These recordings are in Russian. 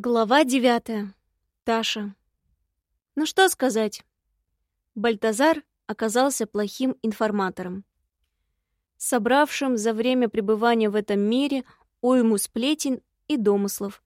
Глава девятая. Таша. Ну что сказать? Бальтазар оказался плохим информатором. Собравшим за время пребывания в этом мире уйму сплетен и домыслов.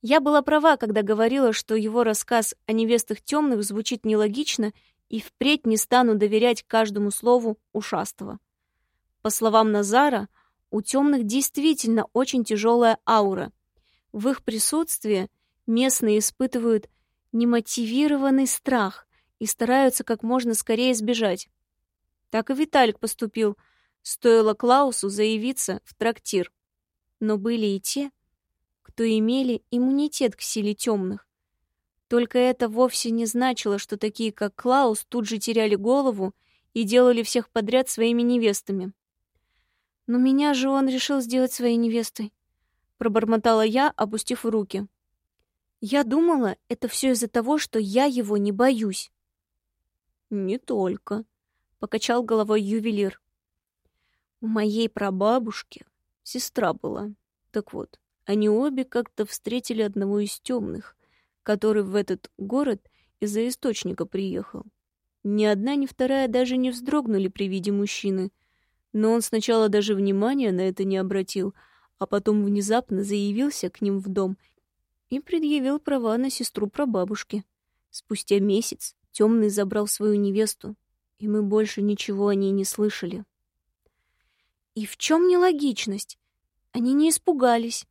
Я была права, когда говорила, что его рассказ о невестах темных звучит нелогично и впредь не стану доверять каждому слову ушастого. По словам Назара, у темных действительно очень тяжелая аура — в их присутствии местные испытывают немотивированный страх и стараются как можно скорее сбежать. Так и Виталик поступил, стоило Клаусу заявиться в трактир. Но были и те, кто имели иммунитет к силе темных. Только это вовсе не значило, что такие, как Клаус, тут же теряли голову и делали всех подряд своими невестами. Но меня же он решил сделать своей невестой пробормотала я, опустив руки. Я думала, это все из-за того, что я его не боюсь. Не только, покачал головой ювелир. У моей прабабушки сестра была. Так вот, они обе как-то встретили одного из темных, который в этот город из-за источника приехал. Ни одна, ни вторая даже не вздрогнули при виде мужчины, но он сначала даже внимания на это не обратил — а потом внезапно заявился к ним в дом и предъявил права на сестру прабабушки. Спустя месяц темный забрал свою невесту, и мы больше ничего о ней не слышали. И в чем нелогичность? Они не испугались.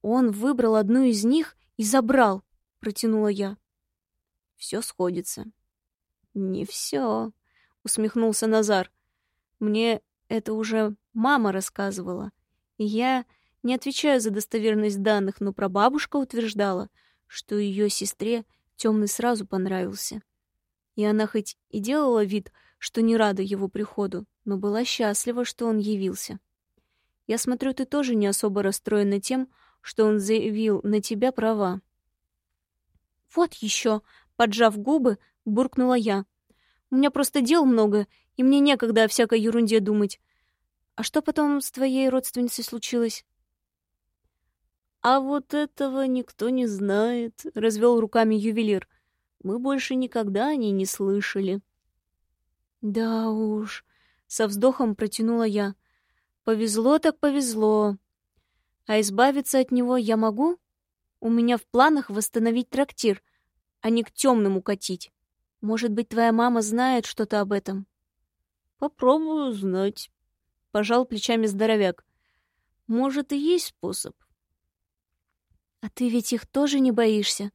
Он выбрал одну из них и забрал, протянула я. Все сходится. Не все, усмехнулся Назар. Мне это уже мама рассказывала. Я не отвечаю за достоверность данных, но прабабушка утверждала, что ее сестре темный сразу понравился. И она хоть и делала вид, что не рада его приходу, но была счастлива, что он явился. Я смотрю, ты тоже не особо расстроена тем, что он заявил на тебя права. Вот еще, поджав губы, буркнула я. У меня просто дел много, и мне некогда о всякой ерунде думать. А что потом с твоей родственницей случилось? А вот этого никто не знает, развел руками ювелир. Мы больше никогда о ней не слышали. Да уж, со вздохом протянула я. Повезло так повезло. А избавиться от него я могу? У меня в планах восстановить трактир, а не к темным укатить. Может быть, твоя мама знает что-то об этом? Попробую знать, пожал плечами здоровяк. Может, и есть способ. А ты ведь их тоже не боишься?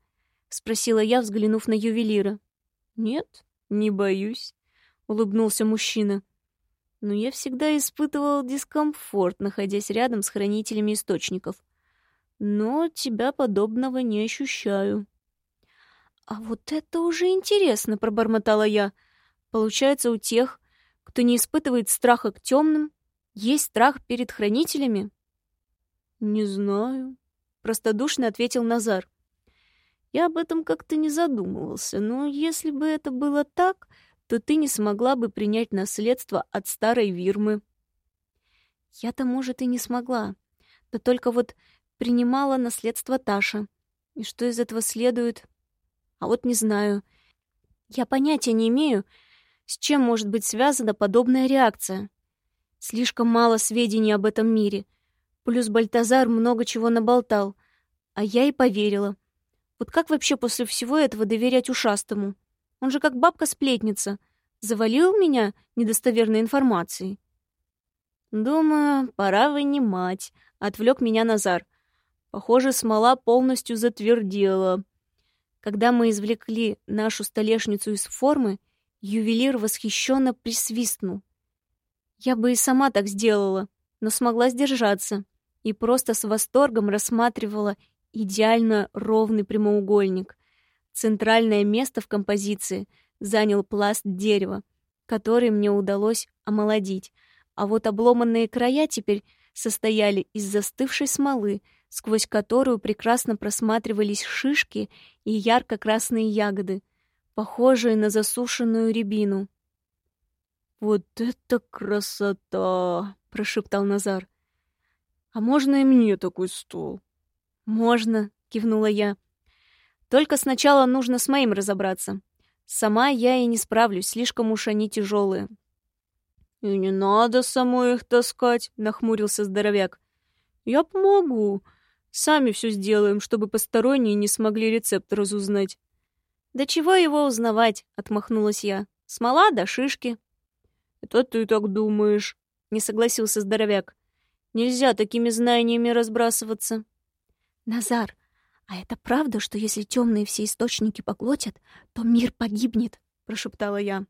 спросила я, взглянув на ювелира. Нет, не боюсь, улыбнулся мужчина. Но я всегда испытывал дискомфорт, находясь рядом с хранителями источников. Но тебя подобного не ощущаю. А вот это уже интересно, пробормотала я. Получается, у тех, кто не испытывает страха к темным, есть страх перед хранителями? Не знаю, простодушно ответил Назар. Я об этом как-то не задумывался, но если бы это было так, то ты не смогла бы принять наследство от старой Вирмы. Я-то, может, и не смогла. Да только вот принимала наследство Таша. И что из этого следует? А вот не знаю. Я понятия не имею, с чем может быть связана подобная реакция. Слишком мало сведений об этом мире. Плюс Бальтазар много чего наболтал. А я и поверила. Вот как вообще после всего этого доверять ушастому? Он же как бабка-сплетница. Завалил меня недостоверной информацией. «Думаю, пора вынимать», — отвлек меня Назар. Похоже, смола полностью затвердела. Когда мы извлекли нашу столешницу из формы, ювелир восхищенно присвистнул. Я бы и сама так сделала, но смогла сдержаться и просто с восторгом рассматривала идеально ровный прямоугольник. Центральное место в композиции занял пласт дерева, который мне удалось омолодить, а вот обломанные края теперь состояли из застывшей смолы, сквозь которую прекрасно просматривались шишки и ярко-красные ягоды, похожие на засушенную рябину. «Вот это красота!» — прошептал Назар. «А можно и мне такой стол?» «Можно», — кивнула я. «Только сначала нужно с моим разобраться. Сама я и не справлюсь, слишком уж они тяжелые». «И не надо самой их таскать», — нахмурился здоровяк. «Я помогу. Сами все сделаем, чтобы посторонние не смогли рецепт разузнать». «Да чего его узнавать?» — отмахнулась я. «Смола да шишки». «Это ты так думаешь», — не согласился здоровяк. «Нельзя такими знаниями разбрасываться». «Назар, а это правда, что если темные все источники поглотят, то мир погибнет?» — прошептала я.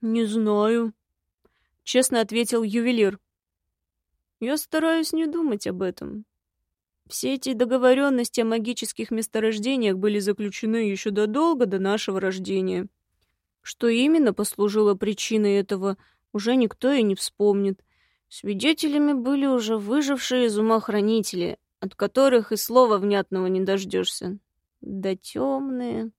«Не знаю», — честно ответил ювелир. «Я стараюсь не думать об этом. Все эти договоренности о магических месторождениях были заключены еще задолго до нашего рождения. Что именно послужило причиной этого, уже никто и не вспомнит. Свидетелями были уже выжившие из ума хранители, от которых и слова внятного не дождешься. Да темные.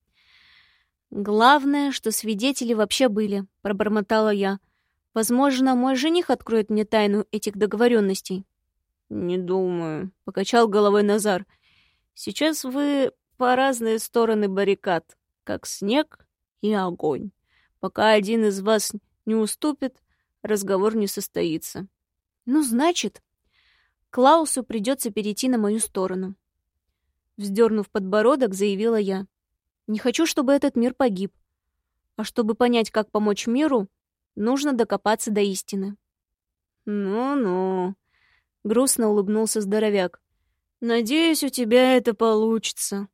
Главное, что свидетели вообще были, пробормотала я. Возможно, мой жених откроет мне тайну этих договоренностей. Не думаю, покачал головой Назар. Сейчас вы по разные стороны баррикад, как снег и огонь. Пока один из вас не уступит, разговор не состоится. Ну, значит, Клаусу придется перейти на мою сторону. Вздернув подбородок, заявила я. Не хочу, чтобы этот мир погиб. А чтобы понять, как помочь миру, нужно докопаться до истины. «Ну-ну», — грустно улыбнулся здоровяк. «Надеюсь, у тебя это получится».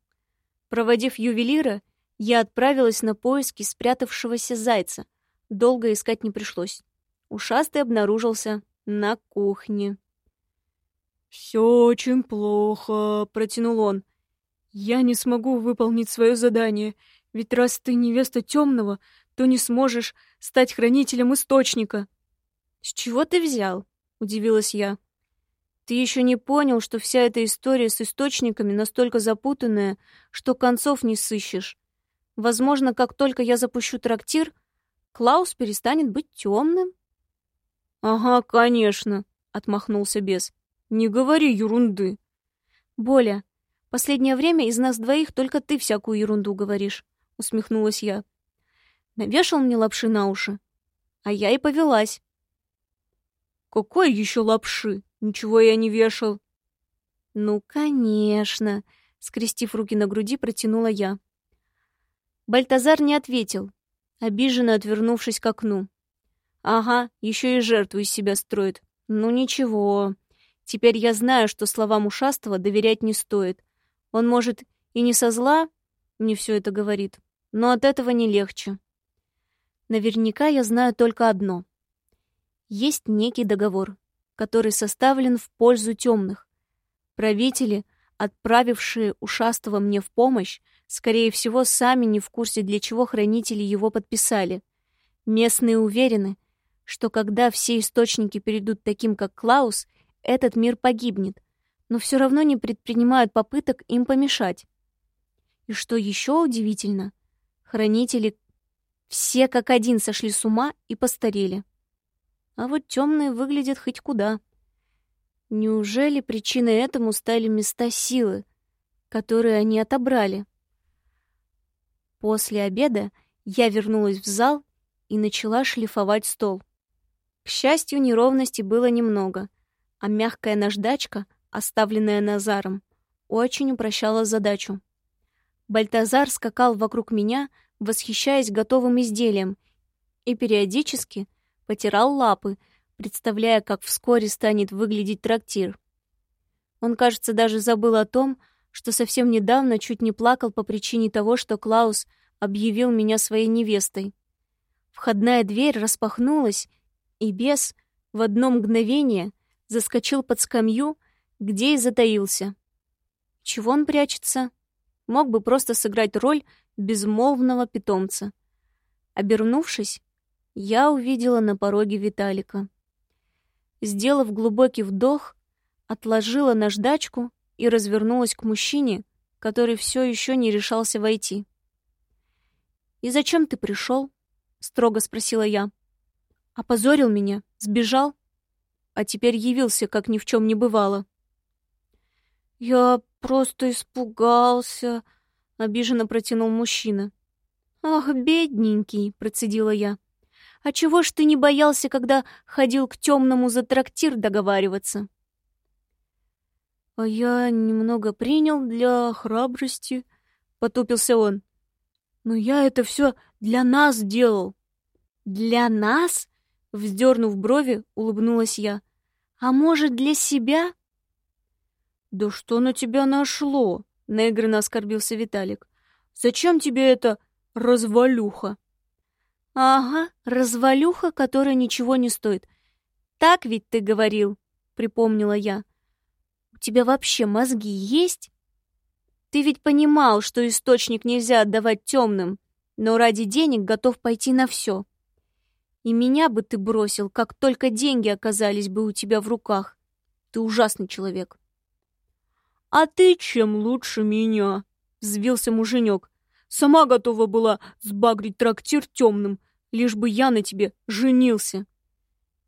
Проводив ювелира, я отправилась на поиски спрятавшегося зайца. Долго искать не пришлось. Ушастый обнаружился на кухне. «Все очень плохо», — протянул он. «Я не смогу выполнить свое задание, ведь раз ты невеста темного, то не сможешь стать хранителем источника». «С чего ты взял?» — удивилась я. «Ты еще не понял, что вся эта история с источниками настолько запутанная, что концов не сыщешь. Возможно, как только я запущу трактир, Клаус перестанет быть темным». «Ага, конечно», — отмахнулся бес. «Не говори ерунды». «Боля, последнее время из нас двоих только ты всякую ерунду говоришь», — усмехнулась я. Навешал мне лапши на уши, а я и повелась. «Какой еще лапши? Ничего я не вешал». «Ну, конечно», — скрестив руки на груди, протянула я. Бальтазар не ответил, обиженно отвернувшись к окну. «Ага, еще и жертву из себя строит. Ну ничего, Теперь я знаю, что словам ушастого доверять не стоит. Он, может, и не со зла мне все это говорит, но от этого не легче. Наверняка я знаю только одно. Есть некий договор, который составлен в пользу темных. Правители, отправившие ушастого мне в помощь, скорее всего, сами не в курсе, для чего хранители его подписали. Местные уверены, что когда все источники перейдут таким, как Клаус, этот мир погибнет, но все равно не предпринимают попыток им помешать. И что еще удивительно, хранители все как один сошли с ума и постарели. А вот темные выглядят хоть куда. Неужели причиной этому стали места силы, которые они отобрали? После обеда я вернулась в зал и начала шлифовать стол. К счастью, неровностей было немного, а мягкая наждачка, оставленная Назаром, очень упрощала задачу. Бальтазар скакал вокруг меня, восхищаясь готовым изделием, и периодически потирал лапы, представляя, как вскоре станет выглядеть трактир. Он, кажется, даже забыл о том, что совсем недавно чуть не плакал по причине того, что Клаус объявил меня своей невестой. Входная дверь распахнулась, и бес в одно мгновение заскочил под скамью, где и затаился. Чего он прячется? Мог бы просто сыграть роль безмолвного питомца. Обернувшись, я увидела на пороге Виталика. Сделав глубокий вдох, отложила наждачку и развернулась к мужчине, который все еще не решался войти. «И зачем ты пришел?» — строго спросила я. «Опозорил меня? Сбежал?» а теперь явился, как ни в чем не бывало. Я просто испугался, обиженно протянул мужчина. Ах, бедненький, процедила я. А чего ж ты не боялся, когда ходил к темному за трактир договариваться? А я немного принял для храбрости, потупился он. Но я это все для нас делал. Для нас? Вздернув брови, улыбнулась я. А может, для себя? Да что на тебя нашло? Наигранно оскорбился Виталик. Зачем тебе это развалюха? Ага, развалюха, которая ничего не стоит. Так ведь ты говорил, припомнила я. У тебя вообще мозги есть? Ты ведь понимал, что источник нельзя отдавать темным, но ради денег готов пойти на все. И меня бы ты бросил, как только деньги оказались бы у тебя в руках. Ты ужасный человек. А ты чем лучше меня? Взвился муженек. Сама готова была сбагрить трактир темным, лишь бы я на тебе женился.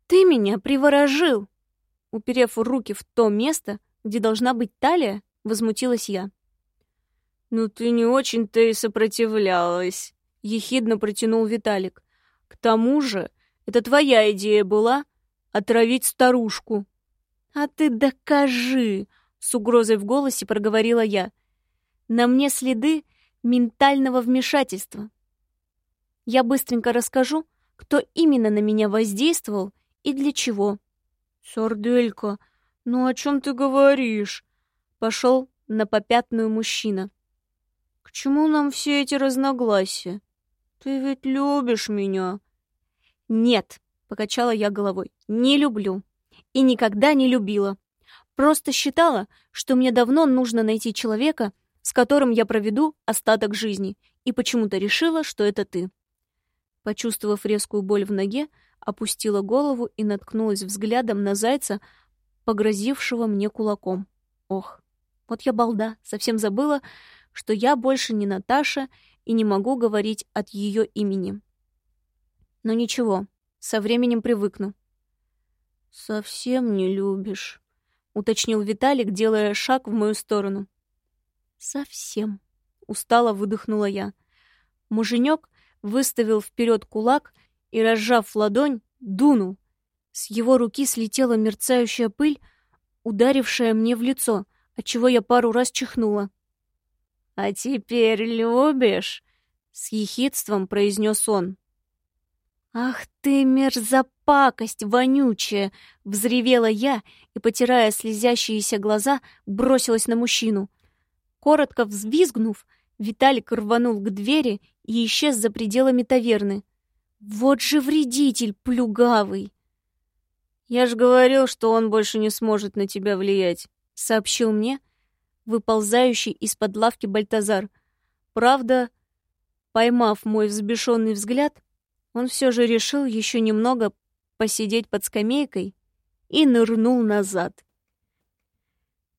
Ты меня приворожил. Уперев руки в то место, где должна быть талия, возмутилась я. «Ну ты не очень-то и сопротивлялась», — ехидно протянул Виталик. К тому же, это твоя идея была отравить старушку. А ты докажи, с угрозой в голосе проговорила я. На мне следы ментального вмешательства. Я быстренько расскажу, кто именно на меня воздействовал и для чего. Сарделька, ну о чем ты говоришь? Пошел на попятную мужчина. К чему нам все эти разногласия? «Ты ведь любишь меня?» «Нет», — покачала я головой, — «не люблю. И никогда не любила. Просто считала, что мне давно нужно найти человека, с которым я проведу остаток жизни, и почему-то решила, что это ты». Почувствовав резкую боль в ноге, опустила голову и наткнулась взглядом на зайца, погрозившего мне кулаком. Ох, вот я балда, совсем забыла, что я больше не Наташа и не могу говорить от ее имени. Но ничего, со временем привыкну. «Совсем не любишь», — уточнил Виталик, делая шаг в мою сторону. «Совсем», — устало выдохнула я. Муженек выставил вперед кулак и, разжав ладонь, дунул. С его руки слетела мерцающая пыль, ударившая мне в лицо, отчего я пару раз чихнула. «А теперь любишь?» — с ехидством произнес он. «Ах ты, мерзопакость вонючая!» — взревела я и, потирая слезящиеся глаза, бросилась на мужчину. Коротко взвизгнув, Виталик рванул к двери и исчез за пределами таверны. «Вот же вредитель плюгавый!» «Я ж говорил, что он больше не сможет на тебя влиять», — сообщил мне, выползающий из-под лавки Бальтазар. Правда, поймав мой взбешенный взгляд, он все же решил еще немного посидеть под скамейкой и нырнул назад.